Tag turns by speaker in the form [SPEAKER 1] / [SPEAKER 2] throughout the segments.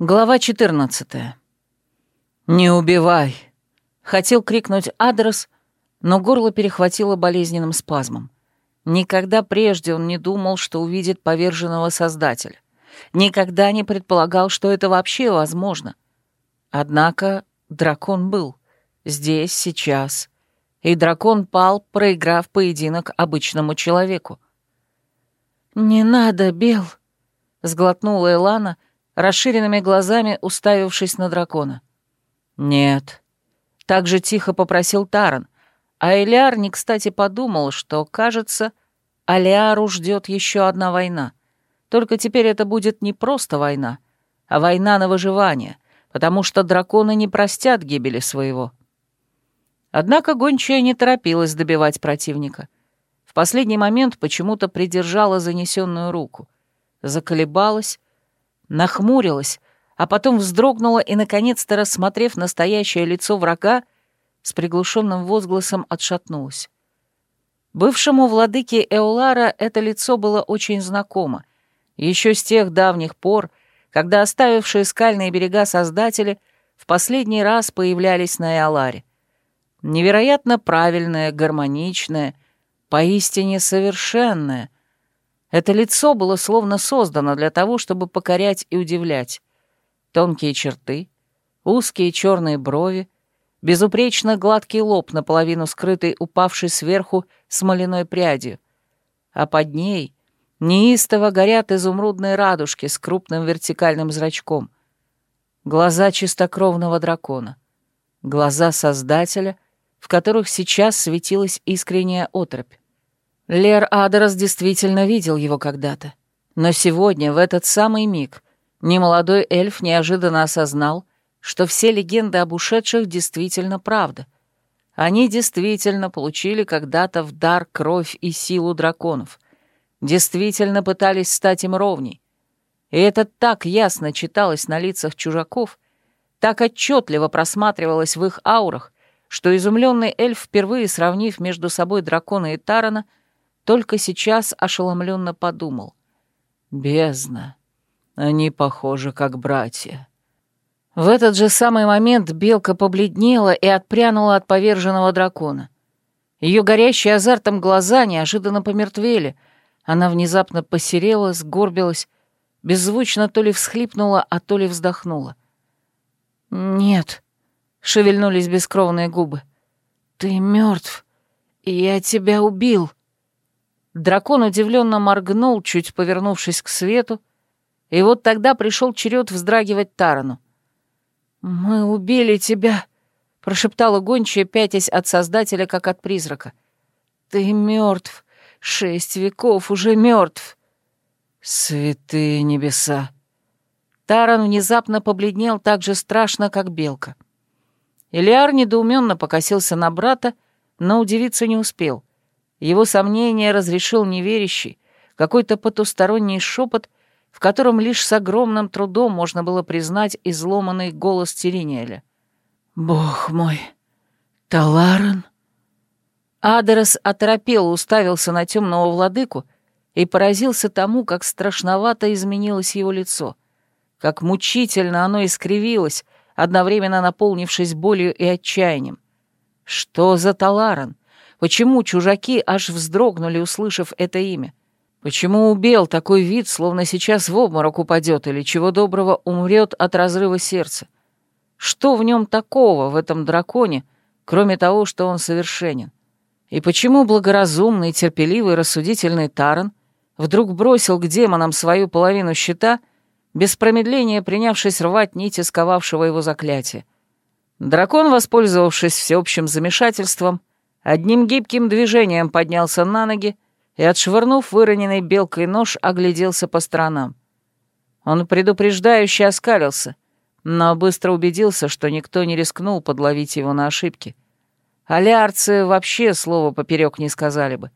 [SPEAKER 1] Глава 14. «Не убивай!» Хотел крикнуть адрес, но горло перехватило болезненным спазмом. Никогда прежде он не думал, что увидит поверженного Создателя. Никогда не предполагал, что это вообще возможно. Однако дракон был. Здесь, сейчас. И дракон пал, проиграв поединок обычному человеку. «Не надо, Бел!» — сглотнула Элана, расширенными глазами уставившись на дракона. «Нет», — так же тихо попросил Таран, а Элиар не кстати подумал, что, кажется, Алиару ждет еще одна война. Только теперь это будет не просто война, а война на выживание, потому что драконы не простят гибели своего. Однако гончая не торопилась добивать противника. В последний момент почему-то придержала занесенную руку. Заколебалась, нахмурилась, а потом вздрогнула и, наконец-то, рассмотрев настоящее лицо врага, с приглушенным возгласом отшатнулась. Бывшему владыке Эолара это лицо было очень знакомо, еще с тех давних пор, когда оставившие скальные берега создатели в последний раз появлялись на Эоларе. Невероятно правильное, гармоничное, поистине совершенное, это лицо было словно создано для того, чтобы покорять и удивлять. Тонкие черты, узкие черные брови, безупречно гладкий лоб, наполовину скрытый упавший сверху смоляной прядью. А под ней неистово горят изумрудные радужки с крупным вертикальным зрачком. Глаза чистокровного дракона. Глаза Создателя, в которых сейчас светилась искренняя отрыбь. Лер Адерас действительно видел его когда-то. Но сегодня, в этот самый миг, немолодой эльф неожиданно осознал, что все легенды об ушедших действительно правда. Они действительно получили когда-то в дар кровь и силу драконов. Действительно пытались стать им ровней. И это так ясно читалось на лицах чужаков, так отчетливо просматривалось в их аурах, что изумленный эльф, впервые сравнив между собой дракона и Тарана, — только сейчас ошеломленно подумал. «Бездна. Они похожи как братья». В этот же самый момент белка побледнела и отпрянула от поверженного дракона. Ее горящие азартом глаза неожиданно помертвели. Она внезапно посерела, сгорбилась, беззвучно то ли всхлипнула, а то ли вздохнула. «Нет», — шевельнулись бескровные губы, — «ты мертв, я тебя убил». Дракон удивленно моргнул, чуть повернувшись к свету, и вот тогда пришел черед вздрагивать Тарану. «Мы убили тебя», — прошептала гончая, пятясь от Создателя, как от призрака. «Ты мертв. Шесть веков уже мертв. «Святые небеса!» Таран внезапно побледнел так же страшно, как белка. Илиар недоуменно покосился на брата, но удивиться не успел — его сомнения разрешил неверящий, какой-то потусторонний шепот, в котором лишь с огромным трудом можно было признать изломанный голос Терениэля. «Бог мой! Таларен?» Адерес оторопел, уставился на темного владыку и поразился тому, как страшновато изменилось его лицо, как мучительно оно искривилось, одновременно наполнившись болью и отчаянием. Что за Таларен? Почему чужаки аж вздрогнули, услышав это имя? Почему у такой вид, словно сейчас в обморок упадет или чего доброго умрет от разрыва сердца? Что в нем такого, в этом драконе, кроме того, что он совершенен? И почему благоразумный, терпеливый, рассудительный Таран вдруг бросил к демонам свою половину щита, без промедления принявшись рвать нити сковавшего его заклятия? Дракон, воспользовавшись всеобщим замешательством, Одним гибким движением поднялся на ноги и, отшвырнув выроненный белкой нож, огляделся по сторонам. Он предупреждающе оскалился, но быстро убедился, что никто не рискнул подловить его на ошибки. Алярцы вообще слова поперек не сказали бы.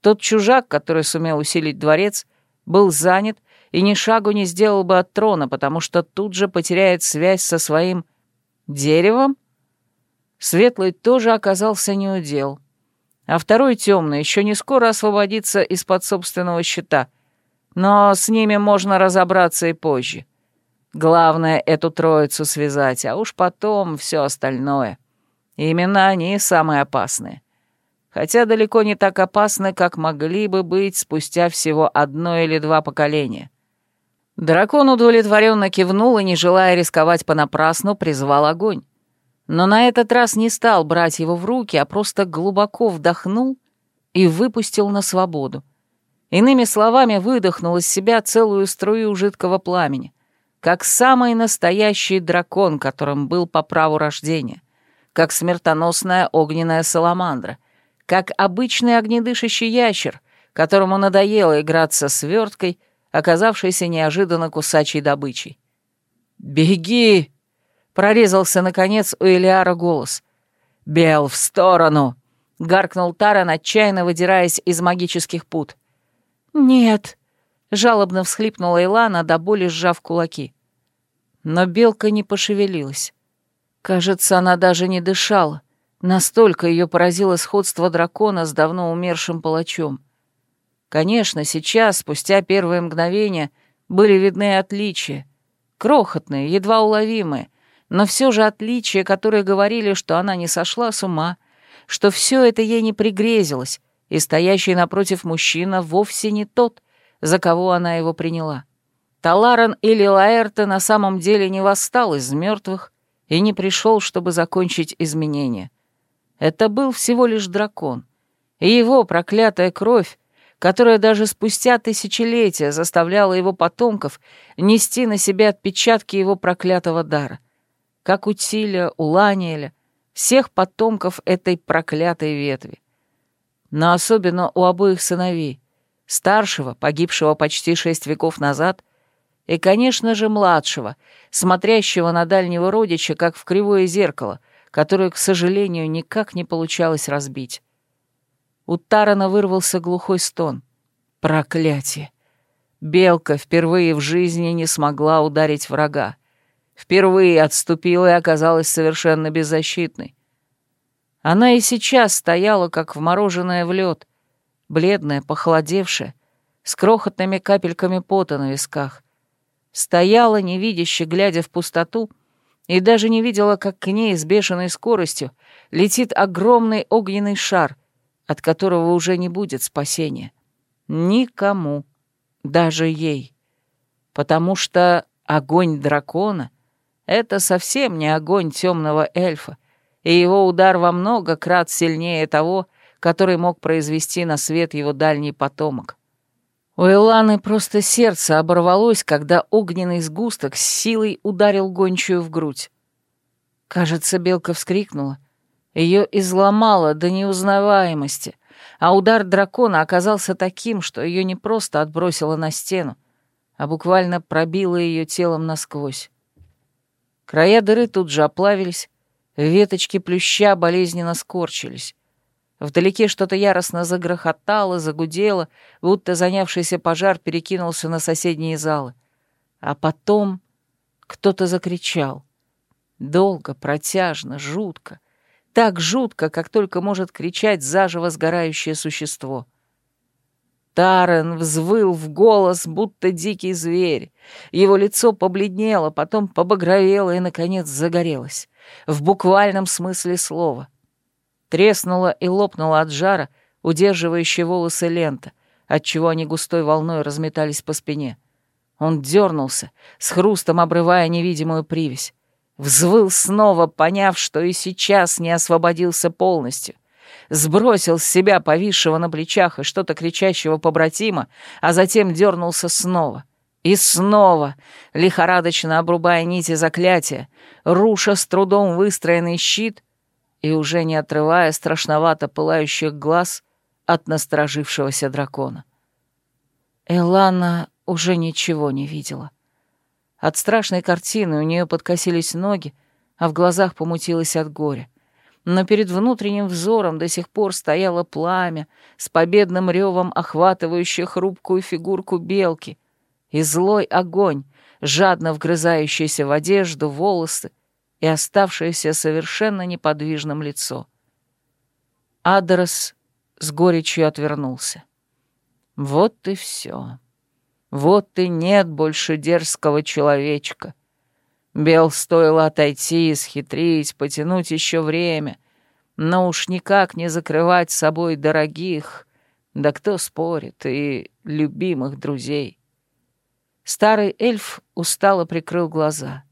[SPEAKER 1] Тот чужак, который сумел усилить дворец, был занят и ни шагу не сделал бы от трона, потому что тут же потеряет связь со своим деревом, Светлый тоже оказался неудел. А второй темный еще не скоро освободится из-под собственного щита. Но с ними можно разобраться и позже. Главное — эту троицу связать, а уж потом все остальное. Именно они самые опасные. Хотя далеко не так опасны, как могли бы быть спустя всего одно или два поколения. Дракон удовлетворенно кивнул и, не желая рисковать понапрасну, призвал огонь. Но на этот раз не стал брать его в руки, а просто глубоко вдохнул и выпустил на свободу. Иными словами, выдохнул из себя целую струю жидкого пламени, как самый настоящий дракон, которым был по праву рождения, как смертоносная огненная саламандра, как обычный огнедышащий ящер, которому надоело играться с верткой, оказавшейся неожиданно кусачей добычей. «Беги!» — прорезался, наконец, у Элиара голос. «Бел, в сторону!» — гаркнул Таран, отчаянно выдираясь из магических пут. «Нет», — жалобно всхлипнула Илана, до боли сжав кулаки. Но белка не пошевелилась. Кажется, она даже не дышала. Настолько ее поразило сходство дракона с давно умершим палачом. Конечно, сейчас, спустя первые мгновения, были видны отличия. Крохотные, едва уловимые, но все же отличия, которые говорили, что она не сошла с ума, что все это ей не пригрезилось, и стоящий напротив мужчина вовсе не тот, за кого она его приняла. Таларан или Лаэрте на самом деле не восстал из мертвых и не пришел, чтобы закончить изменения. Это был всего лишь дракон, и его проклятая кровь, которая даже спустя тысячелетия заставляла его потомков нести на себе отпечатки его проклятого дара, как у Тиля, у Ланиэля, всех потомков этой проклятой ветви но особенно у обоих сыновей, старшего, погибшего почти шесть веков назад, и, конечно же, младшего, смотрящего на дальнего родича, как в кривое зеркало, которое, к сожалению, никак не получалось разбить. У Тарана вырвался глухой стон. Проклятие! Белка впервые в жизни не смогла ударить врага. Впервые отступила и оказалась совершенно беззащитной. Она и сейчас стояла, как вмороженная в лед, бледная, похолодевшая, с крохотными капельками пота на висках. Стояла, невидяще, глядя в пустоту, и даже не видела, как к ней с бешеной скоростью летит огромный огненный шар, от которого уже не будет спасения. Никому, даже ей. Потому что огонь дракона — это совсем не огонь темного эльфа, и его удар во много крат сильнее того, который мог произвести на свет его дальний потомок. У Эланы просто сердце оборвалось, когда огненный сгусток с силой ударил гончую в грудь. Кажется, белка вскрикнула. Ее изломало до неузнаваемости, а удар дракона оказался таким, что ее не просто отбросило на стену, а буквально пробило ее телом насквозь. Края дыры тут же оплавились, Веточки плюща болезненно скорчились. Вдалеке что-то яростно загрохотало, загудело, будто занявшийся пожар перекинулся на соседние залы. А потом кто-то закричал. Долго, протяжно, жутко. Так жутко, как только может кричать заживо сгорающее существо. Тарен взвыл в голос, будто дикий зверь. Его лицо побледнело, потом побагровело и, наконец, загорелось в буквальном смысле слова. Треснула и лопнула от жара, удерживающая волосы лента, отчего они густой волной разметались по спине. Он дернулся, с хрустом обрывая невидимую привязь. Взвыл снова, поняв, что и сейчас не освободился полностью. Сбросил с себя повисшего на плечах и что-то кричащего побратима, а затем дернулся снова. И снова, лихорадочно обрубая нити заклятия, руша с трудом выстроенный щит и уже не отрывая страшновато пылающих глаз от насторожившегося дракона. Элана уже ничего не видела. От страшной картины у нее подкосились ноги, а в глазах помутилось от горя. Но перед внутренним взором до сих пор стояло пламя с победным ревом, охватывающее хрупкую фигурку белки — и злой огонь, жадно вгрызающийся в одежду, волосы и оставшееся совершенно неподвижным лицо. Адрес с горечью отвернулся. Вот и все. Вот и нет больше дерзкого человечка, Бел стоило отойти, схитрить, потянуть еще время, но уж никак не закрывать собой дорогих, да кто спорит, и любимых друзей. Старый эльф устало прикрыл глаза.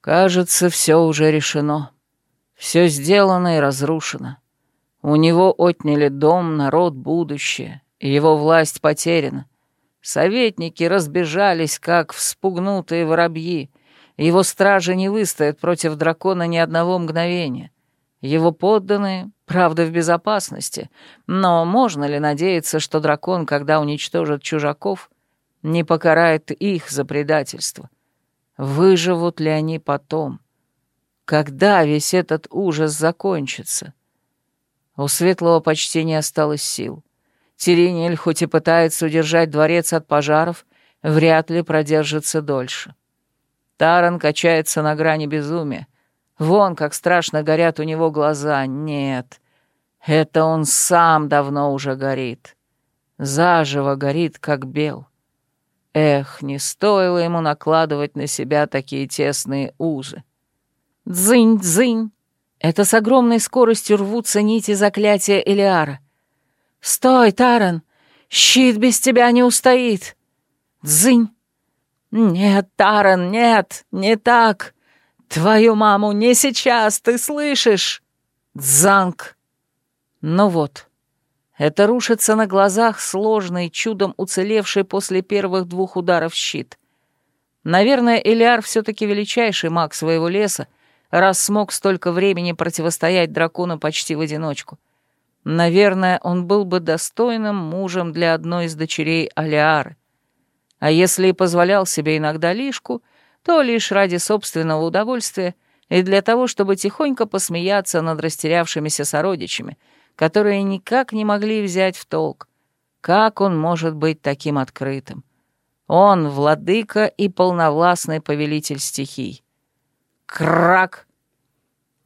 [SPEAKER 1] Кажется, все уже решено. Все сделано и разрушено. У него отняли дом, народ, будущее, его власть потеряна. Советники разбежались, как вспугнутые воробьи. Его стражи не выстоят против дракона ни одного мгновения. Его подданные, правда, в безопасности, но можно ли надеяться, что дракон, когда уничтожит чужаков, не покарает их за предательство? Выживут ли они потом? Когда весь этот ужас закончится? У Светлого почти не осталось сил. Терениэль, хоть и пытается удержать дворец от пожаров, вряд ли продержится дольше. Таран качается на грани безумия. Вон, как страшно горят у него глаза. Нет, это он сам давно уже горит. Заживо горит, как бел. Эх, не стоило ему накладывать на себя такие тесные узы. Дзынь-дзынь! Это с огромной скоростью рвутся нити заклятия Элиара. «Стой, Таран! Щит без тебя не устоит!» «Дзынь! «Нет, Таран, нет, не так! Твою маму не сейчас, ты слышишь?» «Дзанг!» Ну вот, это рушится на глазах сложный, чудом уцелевший после первых двух ударов щит. Наверное, Элиар все-таки величайший маг своего леса, раз смог столько времени противостоять дракону почти в одиночку. Наверное, он был бы достойным мужем для одной из дочерей Алиары. А если и позволял себе иногда лишку, то лишь ради собственного удовольствия и для того, чтобы тихонько посмеяться над растерявшимися сородичами, которые никак не могли взять в толк. Как он может быть таким открытым? Он — владыка и полновластный повелитель стихий. Крак!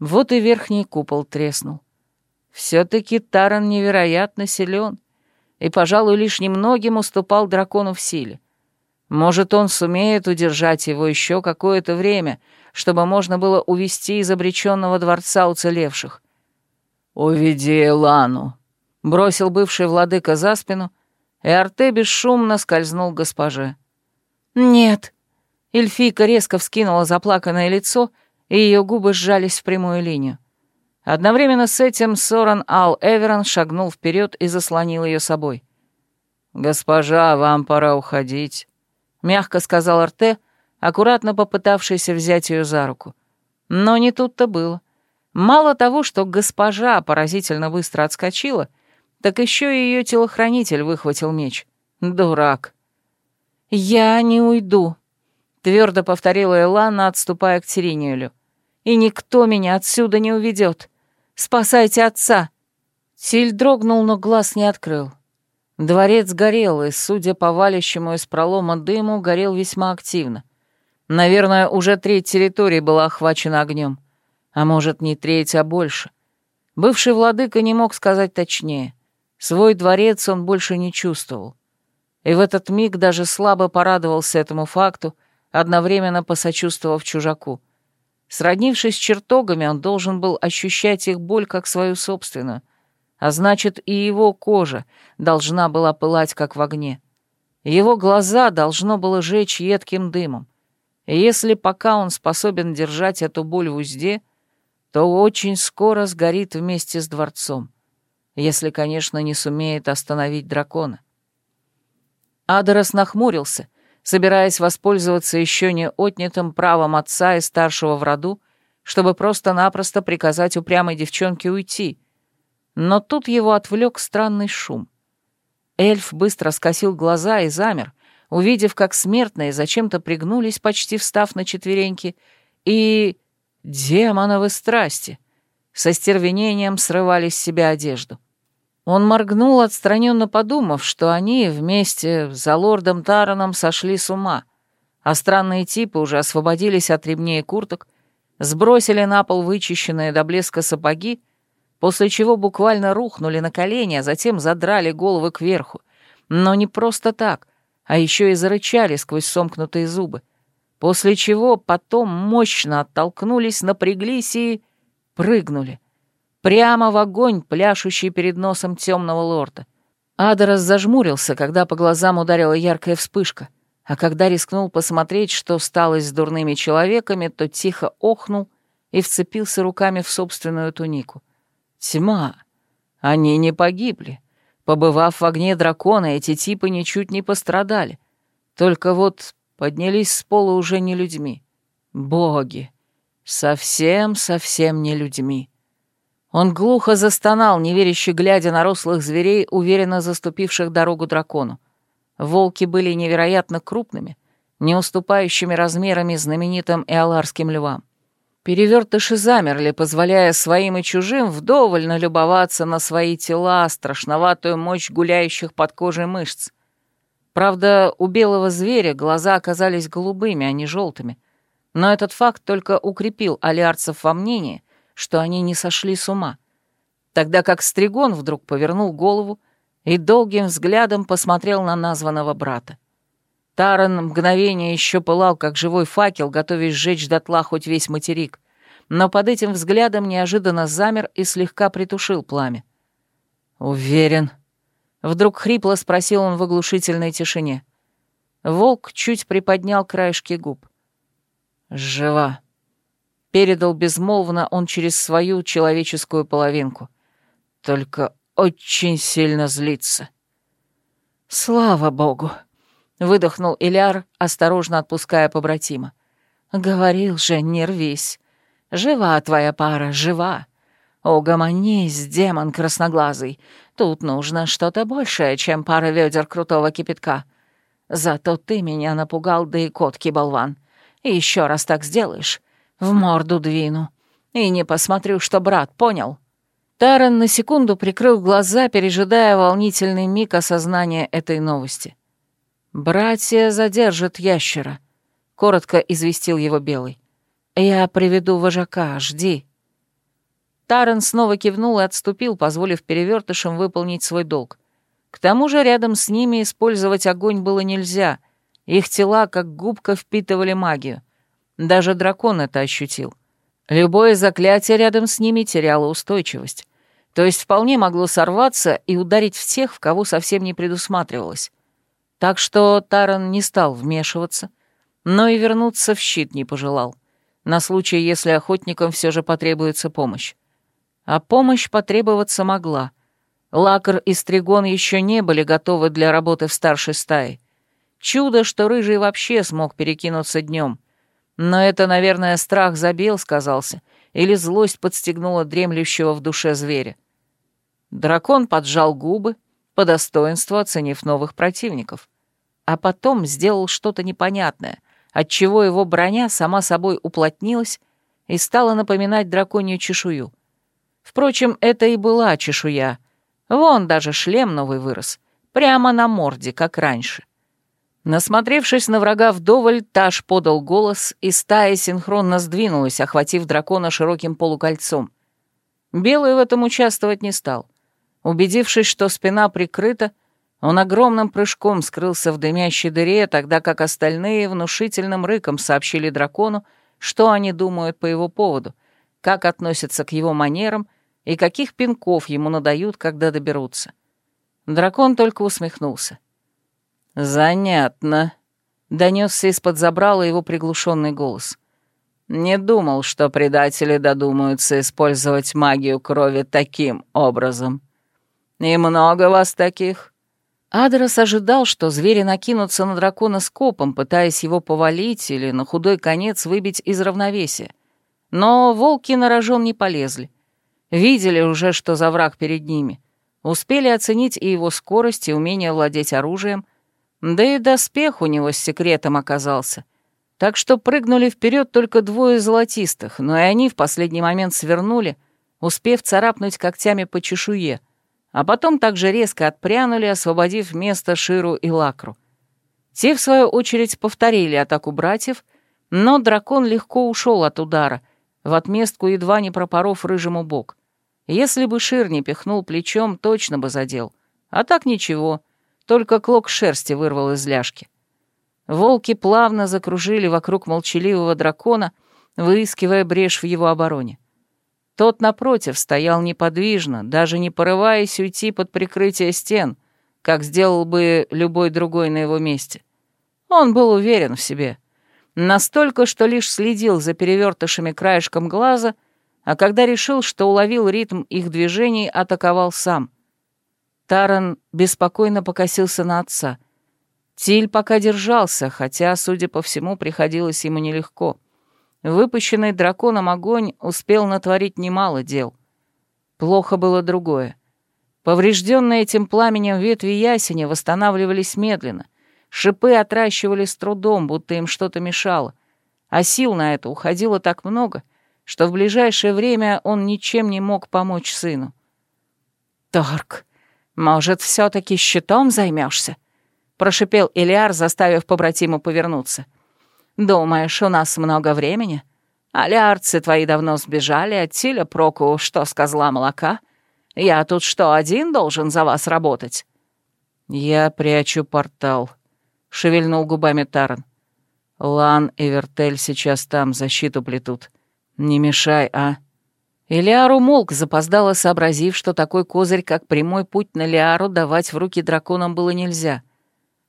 [SPEAKER 1] Вот и верхний купол треснул. Все-таки Таран невероятно силен, и, пожалуй, лишь немногим уступал дракону в силе. Может, он сумеет удержать его еще какое-то время, чтобы можно было увести из обреченного дворца уцелевших. «Уведи Элану», — бросил бывший владыка за спину, и Арте бесшумно скользнул к госпоже. «Нет». Эльфийка резко вскинула заплаканное лицо, и ее губы сжались в прямую линию. Одновременно с этим Соран Ал Эверон шагнул вперед и заслонил ее собой. «Госпожа, вам пора уходить», мягко сказал Арте, аккуратно попытавшийся взять ее за руку. Но не тут-то было. Мало того, что госпожа поразительно быстро отскочила, так еще и ее телохранитель выхватил меч. Дурак. «Я не уйду», — твердо повторила Элана, отступая к Теринелю. «И никто меня отсюда не уведет. Спасайте отца!» Силь дрогнул, но глаз не открыл. Дворец горел, и, судя по валящему из пролома дыму, горел весьма активно. Наверное, уже треть территории была охвачена огнем. А может, не треть, а больше. Бывший владыка не мог сказать точнее. Свой дворец он больше не чувствовал. И в этот миг даже слабо порадовался этому факту, одновременно посочувствовав чужаку. Сроднившись с чертогами, он должен был ощущать их боль как свою собственную — а значит, и его кожа должна была пылать, как в огне. Его глаза должно было жечь едким дымом. И если пока он способен держать эту боль в узде, то очень скоро сгорит вместе с дворцом, если, конечно, не сумеет остановить дракона. Адерос нахмурился, собираясь воспользоваться еще не отнятым правом отца и старшего в роду, чтобы просто-напросто приказать упрямой девчонке уйти — но тут его отвлек странный шум. Эльф быстро скосил глаза и замер, увидев, как смертные зачем-то пригнулись, почти встав на четвереньки, и... демоновы страсти! Со стервенением срывали с себя одежду. Он моргнул, отстраненно подумав, что они вместе за лордом Тараном сошли с ума, а странные типы уже освободились от ремней и курток, сбросили на пол вычищенные до блеска сапоги после чего буквально рухнули на колени, а затем задрали головы кверху. Но не просто так, а еще и зарычали сквозь сомкнутые зубы, после чего потом мощно оттолкнулись, напряглись и прыгнули. Прямо в огонь, пляшущий перед носом темного лорда. Адерас зажмурился, когда по глазам ударила яркая вспышка, а когда рискнул посмотреть, что стало с дурными человеками, то тихо охнул и вцепился руками в собственную тунику. Тьма! Они не погибли. Побывав в огне дракона, эти типы ничуть не пострадали. Только вот поднялись с пола уже не людьми. Боги! Совсем-совсем не людьми. Он глухо застонал, неверяще глядя на рослых зверей, уверенно заступивших дорогу дракону. Волки были невероятно крупными, не уступающими размерами знаменитым эоларским львам. Перевертыши замерли, позволяя своим и чужим вдоволь налюбоваться на свои тела, страшноватую мощь гуляющих под кожей мышц. Правда, у белого зверя глаза оказались голубыми, а не желтыми. Но этот факт только укрепил алиарцев во мнении, что они не сошли с ума. Тогда как Стригон вдруг повернул голову и долгим взглядом посмотрел на названного брата. Таран мгновение еще пылал, как живой факел, готовясь сжечь дотла хоть весь материк, но под этим взглядом неожиданно замер и слегка притушил пламя. «Уверен?» — вдруг хрипло спросил он в оглушительной тишине. Волк чуть приподнял краешки губ. «Жива», Передал безмолвно он через свою человеческую половинку. Только очень сильно злится. «Слава богу!» — выдохнул Иляр, осторожно отпуская побратима. «Говорил же, не рвись. Жива твоя пара, жива. Угомонись, демон красноглазый. Тут нужно что-то большее, чем пара ведер крутого кипятка. Зато ты меня напугал, да и котки, болван. Еще раз так сделаешь, в морду двину. И не посмотрю, что брат, понял?» Таран на секунду прикрыл глаза, пережидая волнительный миг осознания этой новости. «Братья задержат ящера», — коротко известил его Белый. «Я приведу вожака, жди». Таран снова кивнул и отступил, позволив перевертышам выполнить свой долг. К тому же рядом с ними использовать огонь было нельзя. Их тела, как губка, впитывали магию. Даже дракон это ощутил. Любое заклятие рядом с ними теряло устойчивость. То есть вполне могло сорваться и ударить в тех, в кого совсем не предусматривалось. Так что Таран не стал вмешиваться, но и вернуться в щит не пожелал, на случай, если охотникам все же потребуется помощь. А помощь потребоваться могла. Лакар и Стригон еще не были готовы для работы в старшей стае. Чудо, что Рыжий вообще смог перекинуться днем. Но это, наверное, страх забил, сказался, или злость подстегнула дремлющего в душе зверя. Дракон поджал губы, по достоинству оценив новых противников. А потом сделал что-то непонятное, отчего его броня сама собой уплотнилась и стала напоминать драконью чешую. Впрочем, это и была чешуя. Вон даже шлем новый вырос, прямо на морде, как раньше. Насмотревшись на врага вдоволь, Таш подал голос, и стая синхронно сдвинулась, охватив дракона широким полукольцом. Белый в этом участвовать не стал. Убедившись, что спина прикрыта, он огромным прыжком скрылся в дымящей дыре, тогда как остальные внушительным рыком сообщили дракону, что они думают по его поводу, как относятся к его манерам и каких пинков ему надают, когда доберутся. Дракон только усмехнулся. «Занятно», — донесся из-под забрала его приглушенный голос. «Не думал, что предатели додумаются использовать магию крови таким образом. И много вас таких?» Адрес ожидал, что звери накинутся на дракона скопом, пытаясь его повалить или на худой конец выбить из равновесия. Но волки на рожон не полезли. Видели уже, что за враг перед ними. Успели оценить и его скорость, и умение владеть оружием — да и доспех у него с секретом оказался. Так что прыгнули вперед только двое золотистых, но и они в последний момент свернули, успев царапнуть когтями по чешуе, а потом также резко отпрянули, освободив место Ширу и Лакру. Те, в свою очередь, повторили атаку братьев, но дракон легко ушел от удара, в отместку едва не пропоров рыжему бок. Если бы Шир не пихнул плечом, точно бы задел. А так ничего — только клок шерсти вырвал из ляжки. Волки плавно закружили вокруг молчаливого дракона, выискивая брешь в его обороне. Тот, напротив, стоял неподвижно, даже не порываясь уйти под прикрытие стен, как сделал бы любой другой на его месте. Он был уверен в себе. Настолько, что лишь следил за перевертышами краешком глаза, а когда решил, что уловил ритм их движений, атаковал сам. Таран беспокойно покосился на отца. Тиль пока держался, хотя, судя по всему, приходилось ему нелегко. Выпущенный драконом огонь успел натворить немало дел. Плохо было другое. Поврежденные этим пламенем ветви ясеня восстанавливались медленно. Шипы отращивали с трудом, будто им что-то мешало. А сил на это уходило так много, что в ближайшее время он ничем не мог помочь сыну. «Торг, может, все таки щитом займешься? прошипел Илиар, заставив побратиму повернуться. «Думаешь, у нас много времени? Алиарцы твои давно сбежали, от Тиля проку, что с козла молока? Я тут что, один должен за вас работать?»
[SPEAKER 2] «Я прячу портал», — шевельнул губами Таран. «Лан и Вертель сейчас там защиту плетут. Не мешай, а?»
[SPEAKER 1] Илиар умолк, запоздало сообразив, что такой козырь, как прямой путь на Лиару, давать в руки драконам было нельзя —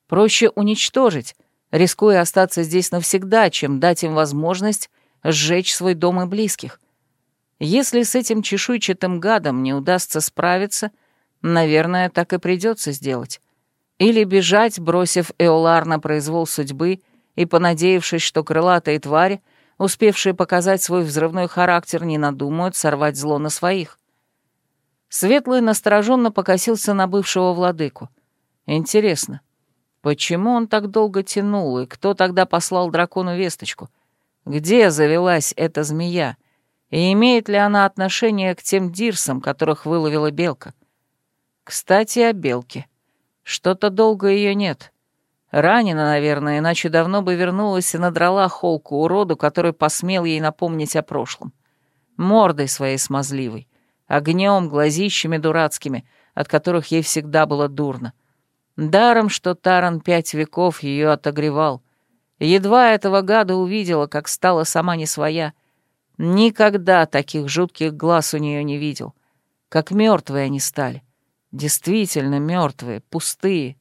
[SPEAKER 1] Проще уничтожить, рискуя остаться здесь навсегда, чем дать им возможность сжечь свой дом и близких. Если с этим чешуйчатым гадом не удастся справиться, наверное, так и придется сделать. Или бежать, бросив Эолар на произвол судьбы и понадеявшись, что крылатые твари, успевшие показать свой взрывной характер, не надумают сорвать зло на своих. Светлый настороженно покосился на бывшего владыку. Интересно, Почему он так долго тянул, и кто тогда послал дракону весточку? Где завелась эта змея? И имеет ли она отношение к тем дирсам, которых выловила белка? Кстати, о белке. Что-то долго ее нет. Ранена, наверное, иначе давно бы вернулась и надрала холку уроду, который посмел ей напомнить о прошлом. Мордой своей смазливой, огнем, глазищами дурацкими, от которых ей всегда было дурно. Даром, что Таран пять веков ее отогревал. Едва этого гада увидела, как стала сама не своя. Никогда таких жутких глаз у нее не видел. Как мертвые они стали. Действительно мертвые, пустые.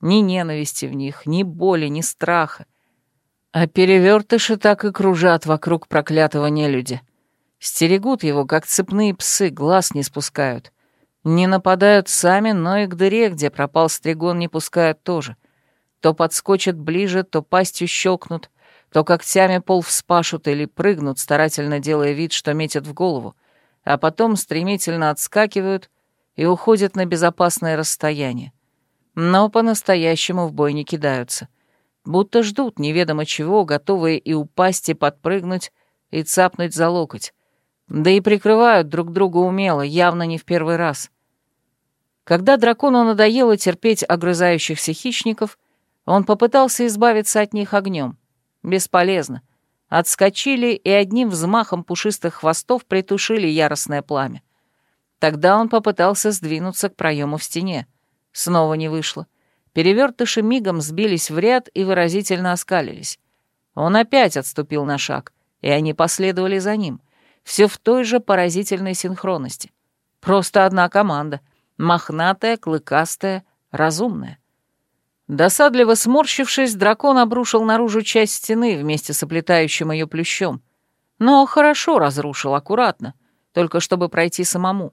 [SPEAKER 1] Ни ненависти в них, ни боли, ни страха. А перевертыши так и кружат вокруг проклятого нелюдя. Стерегут его, как цепные псы, глаз не спускают. Не нападают сами, но и к дыре, где пропал стригон, не пускают тоже. То подскочат ближе, то пастью щелкнут, то когтями пол вспашут или прыгнут, старательно делая вид, что метят в голову, а потом стремительно отскакивают и уходят на безопасное расстояние. Но по-настоящему в бой не кидаются. Будто ждут неведомо чего, готовые и упасть, и подпрыгнуть, и цапнуть за локоть. Да и прикрывают друг друга умело, явно не в первый раз. Когда дракону надоело терпеть огрызающихся хищников, он попытался избавиться от них огнем. Бесполезно. Отскочили и одним взмахом пушистых хвостов притушили яростное пламя. Тогда он попытался сдвинуться к проему в стене. Снова не вышло. Перевертыши мигом сбились в ряд и выразительно оскалились. Он опять отступил на шаг, и они последовали за ним — все в той же поразительной синхронности. Просто одна команда. Мохнатая, клыкастая, разумная. Досадливо сморщившись, дракон обрушил наружу часть стены вместе с оплетающим ее плющом. Но хорошо разрушил, аккуратно, только чтобы пройти самому.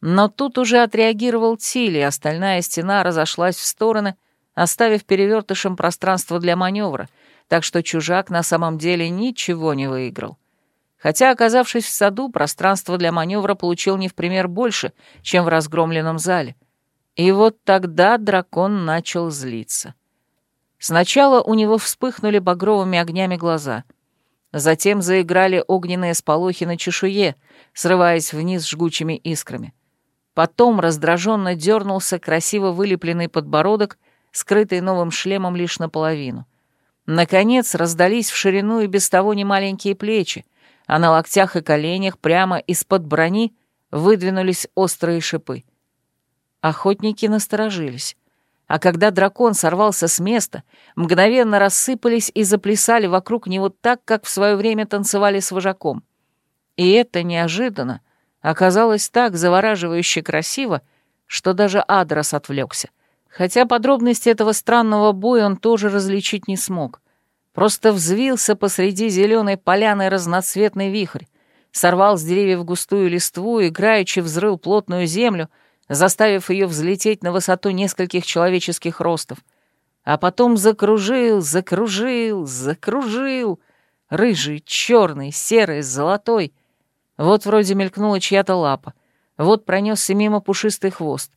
[SPEAKER 1] Но тут уже отреагировал Тиль, остальная стена разошлась в стороны, оставив перевертышем пространство для маневра, так что чужак на самом деле ничего не выиграл хотя, оказавшись в саду, пространство для маневра получил не в пример больше, чем в разгромленном зале. И вот тогда дракон начал злиться. Сначала у него вспыхнули багровыми огнями глаза. Затем заиграли огненные сполохи на чешуе, срываясь вниз жгучими искрами. Потом раздраженно дернулся красиво вылепленный подбородок, скрытый новым шлемом лишь наполовину. Наконец раздались в ширину и без того немаленькие плечи, а на локтях и коленях прямо из-под брони выдвинулись острые шипы. Охотники насторожились. а когда дракон сорвался с места, мгновенно рассыпались и заплясали вокруг него так, как в свое время танцевали с вожаком. И это неожиданно оказалось так завораживающе красиво, что даже Адрос отвлекся. Хотя подробности этого странного боя он тоже различить не смог. Просто взвился посреди зеленой поляны разноцветный вихрь, сорвал с деревьев густую листву, играючи взрыл плотную землю, заставив ее взлететь на высоту нескольких человеческих ростов. А потом закружил, закружил, закружил. Рыжий, черный, серый, золотой. Вот вроде мелькнула чья-то лапа. Вот пронесся мимо пушистый хвост.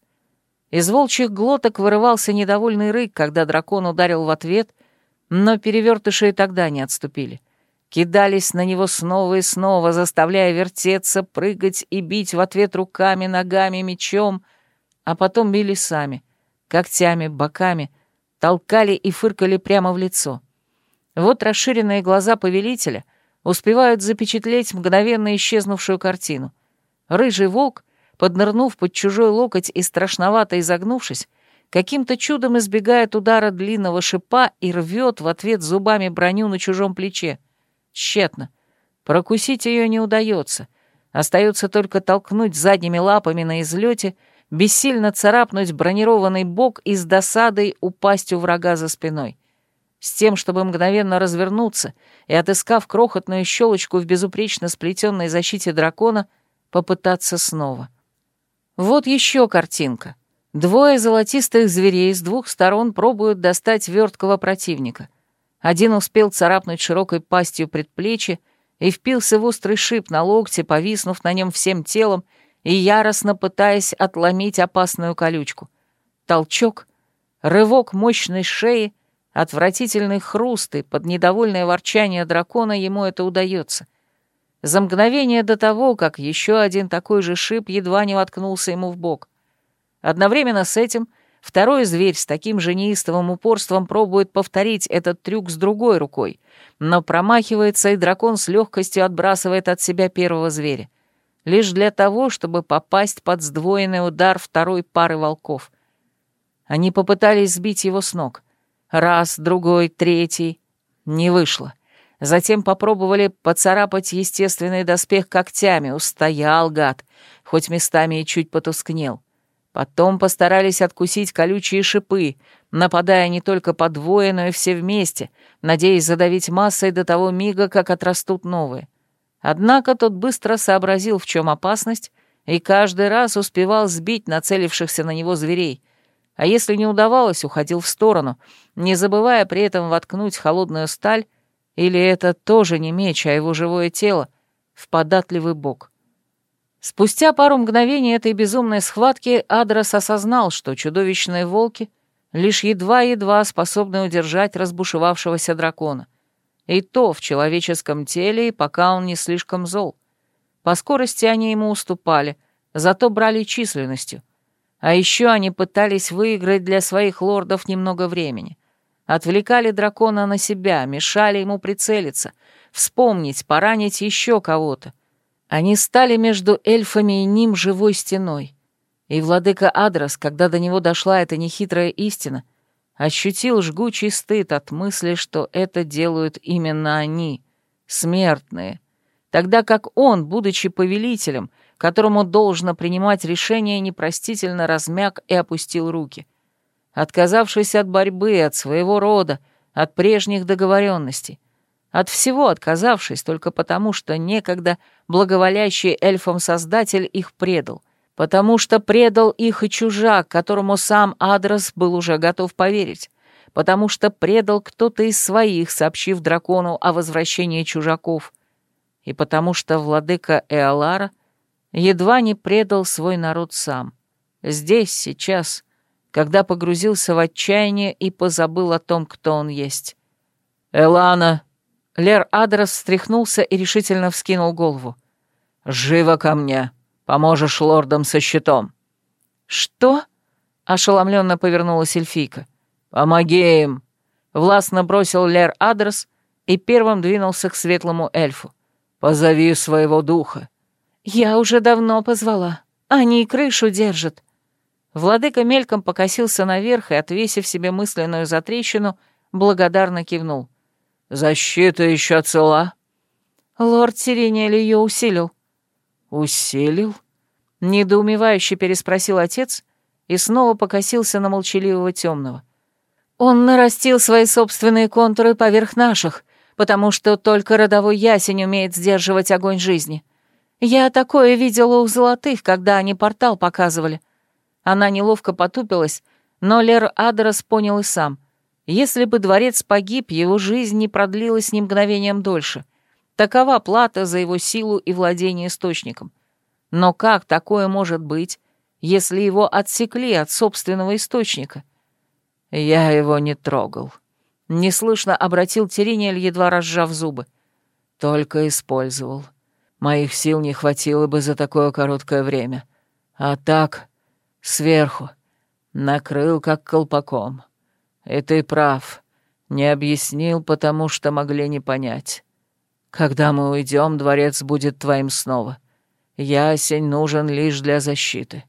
[SPEAKER 1] Из волчьих глоток вырывался недовольный рык, когда дракон ударил в ответ, но перевертыши и тогда не отступили. Кидались на него снова и снова, заставляя вертеться, прыгать и бить в ответ руками, ногами, мечом, а потом били сами, когтями, боками, толкали и фыркали прямо в лицо. Вот расширенные глаза повелителя успевают запечатлеть мгновенно исчезнувшую картину. Рыжий волк поднырнув под чужой локоть и страшновато изогнувшись, каким-то чудом избегает удара длинного шипа и рвет в ответ зубами броню на чужом плече. Тщетно. Прокусить ее не удается. Остается только толкнуть задними лапами на излете, бессильно царапнуть бронированный бок и с досадой упасть у врага за спиной. С тем, чтобы мгновенно развернуться и, отыскав крохотную щелочку в безупречно сплетенной защите дракона, попытаться снова — вот еще картинка. Двое золотистых зверей с двух сторон пробуют достать верткого противника. Один успел царапнуть широкой пастью предплечье и впился в острый шип на локте, повиснув на нем всем телом и яростно пытаясь отломить опасную колючку. Толчок, рывок мощной шеи, отвратительный хруст и под недовольное ворчание дракона ему это удается — за мгновение до того, как еще один такой же шип едва не воткнулся ему в бок. Одновременно с этим второй зверь с таким же неистовым упорством пробует повторить этот трюк с другой рукой, но промахивается, и дракон с легкостью отбрасывает от себя первого зверя. Лишь для того, чтобы попасть под сдвоенный удар второй пары волков. Они попытались сбить его с ног. Раз, другой, третий. Не вышло. Затем попробовали поцарапать естественный доспех когтями. Устоял гад, хоть местами и чуть потускнел. Потом постарались откусить колючие шипы, нападая не только по двое, но и все вместе, надеясь задавить массой до того мига, как отрастут новые. Однако тот быстро сообразил, в чем опасность, и каждый раз успевал сбить нацелившихся на него зверей, а если не удавалось, уходил в сторону, не забывая при этом воткнуть холодную сталь или это тоже не меч, а его живое тело в податливый бок? Спустя пару мгновений этой безумной схватки Адрес осознал, что чудовищные волки лишь едва-едва способны удержать разбушевавшегося дракона. И то в человеческом теле, пока он не слишком зол. По скорости они ему уступали, зато брали численностью. А еще они пытались выиграть для своих лордов немного времени отвлекали дракона на себя, мешали ему прицелиться, вспомнить, поранить еще кого-то. Они стали между эльфами и ним живой стеной. И владыка Адрос, когда до него дошла эта нехитрая истина, ощутил жгучий стыд от мысли, что это делают именно они, смертные, тогда как он, будучи повелителем, которому должно принимать решения, непростительно размяк и опустил руки — отказавшись от борьбы, от своего рода, от прежних договоренностей, от всего отказавшись только потому, что некогда благоволящий эльфам Создатель их предал, потому что предал их и чужак, которому сам Адрес был уже готов поверить, потому что предал кто-то из своих, сообщив дракону о возвращении чужаков, и потому что владыка Эолара едва не предал свой народ сам. Здесь, сейчас — когда погрузился в отчаяние и позабыл о том, кто он есть. «Элана!» Лер Адрес встряхнулся и решительно вскинул голову. «Живо ко мне! Поможешь лордам со щитом!» «Что?» — ошеломленно повернулась эльфийка. «Помоги им!» — властно бросил Лер Адрес и первым двинулся к светлому эльфу. «Позови своего духа». «Я уже давно позвала. Они и крышу держат», Владыка мельком покосился наверх и, отвесив себе мысленную затрещину, благодарно кивнул. «Защита еще цела?» Лорд Сирениэль ее усилил. «Усилил?» — недоумевающе переспросил отец и снова покосился на молчаливого темного. «Он нарастил свои собственные контуры поверх наших, потому что только родовой ясень умеет сдерживать огонь жизни. Я такое видела у золотых, когда они портал показывали». Она неловко потупилась, но Лер Адрос понял и сам. Если бы дворец погиб, его жизнь не продлилась ни мгновением дольше. Такова плата за его силу и владение источником. Но как такое может быть, если его отсекли от собственного источника? Я его не трогал. Неслышно обратил Терениэль, едва разжав зубы. Только использовал. Моих сил не хватило бы за такое короткое время. А так, сверху, накрыл как колпаком. И ты прав. Не объяснил, потому что могли не понять. Когда мы уйдем, дворец будет твоим снова. Ясень нужен лишь для защиты.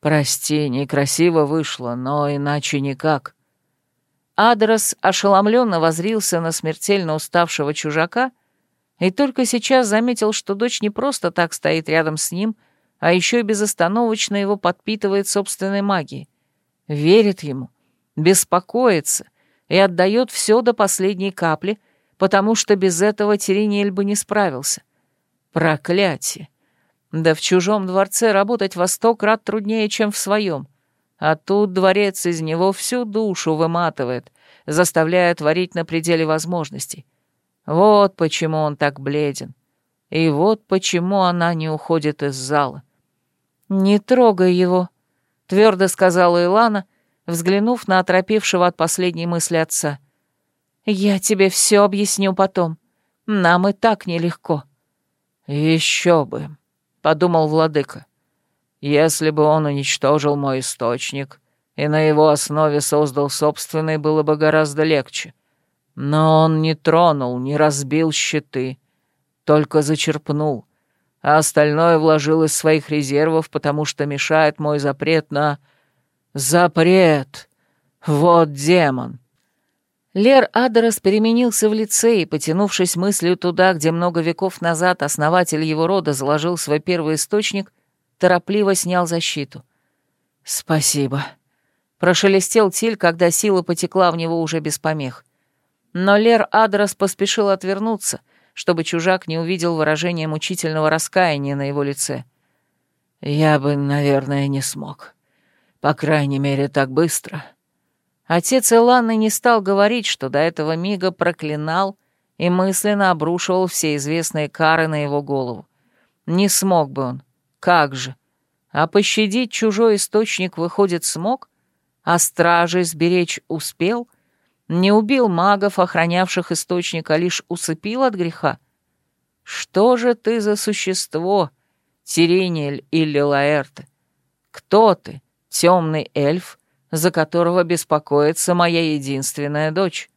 [SPEAKER 1] Прости, некрасиво вышло, но иначе никак». Адрос ошеломленно возрился на смертельно уставшего чужака и только сейчас заметил, что дочь не просто так стоит рядом с ним, а еще и безостановочно его подпитывает собственной магией. Верит ему, беспокоится и отдает все до последней капли, потому что без этого Терениэль бы не справился. Проклятие! Да в чужом дворце работать во сто крат труднее, чем в своем. А тут дворец из него всю душу выматывает, заставляя творить на пределе возможностей. Вот почему он так бледен. И вот почему она не уходит из зала. «Не трогай его», — твердо сказала Илана, взглянув на оторопевшего от последней мысли отца. «Я тебе все объясню потом. Нам и так нелегко». «Еще бы», — подумал владыка. «Если бы он уничтожил мой источник и на его основе создал собственный, было бы гораздо легче. Но он не тронул, не разбил щиты, только зачерпнул, а остальное вложил из своих резервов, потому что мешает мой запрет на... Запрет! Вот демон!» Лер Адерас переменился в лице и, потянувшись мыслью туда, где много веков назад основатель его рода заложил свой первый источник, торопливо снял защиту. «Спасибо», — прошелестел Тиль, когда сила потекла в него уже без помех. Но Лер Адрос поспешил отвернуться, чтобы чужак не увидел выражения мучительного раскаяния на его лице. «Я бы, наверное, не смог. По крайней мере, так быстро». Отец Эланны не стал говорить, что до этого мига проклинал и мысленно обрушивал все известные кары на его голову. Не смог бы он. Как же? А пощадить чужой источник, выходит, смог? А стражей сберечь успел? Не убил магов, охранявших источник, а лишь усыпил от греха? Что же ты за существо, Тирениэль или Лаэрте? Кто ты, темный эльф, за которого беспокоится моя единственная дочь.